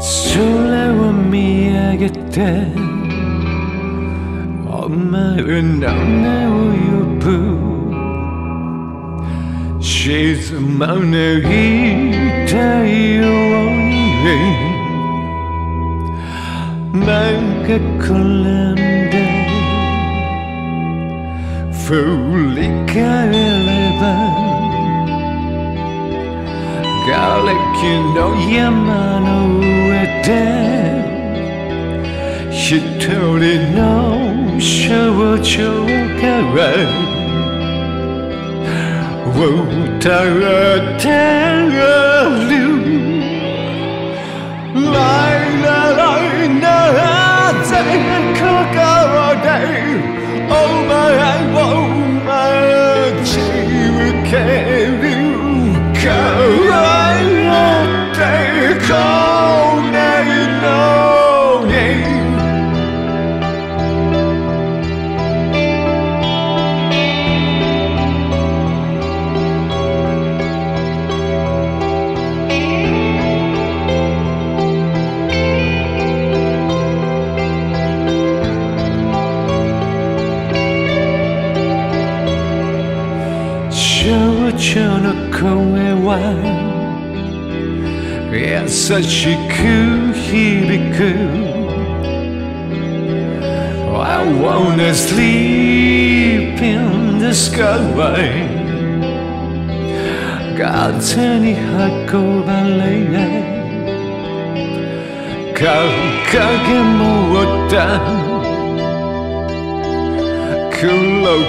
술래와 미야겠다 엄마는 없네 우유. 沈まない太陽になんか転んで振り返れば瓦礫の山の上で一人の少女が Wotarataralu. La la la. 声は優しく響く I wanna sleep in the sky 風に運ばれ影もった黒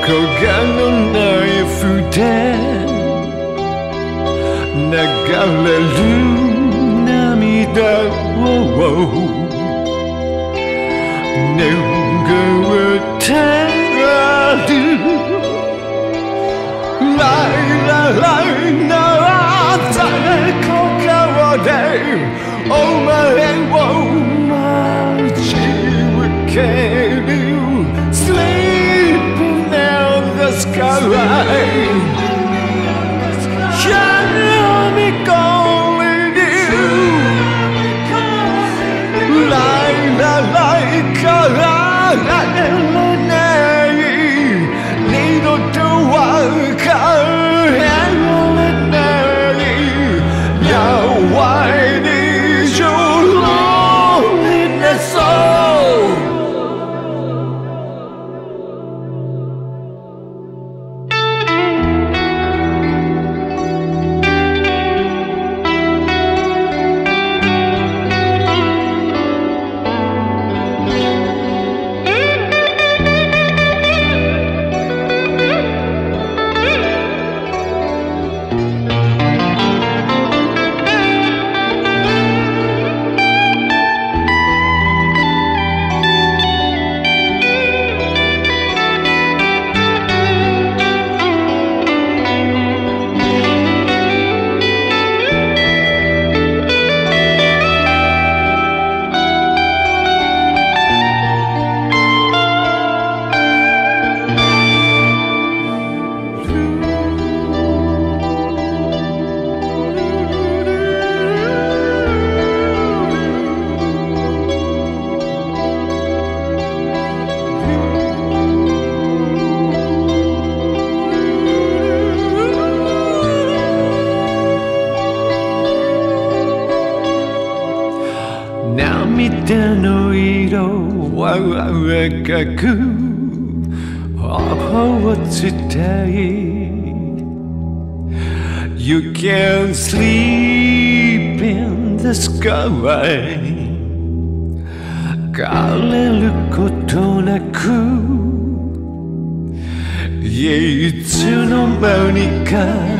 焦がのナイフで 流れる涙を拭ってあるライラライなぜここでお前涙の色は赤く頬を伝え You can sleep in the sky 枯れることなくいつの間にか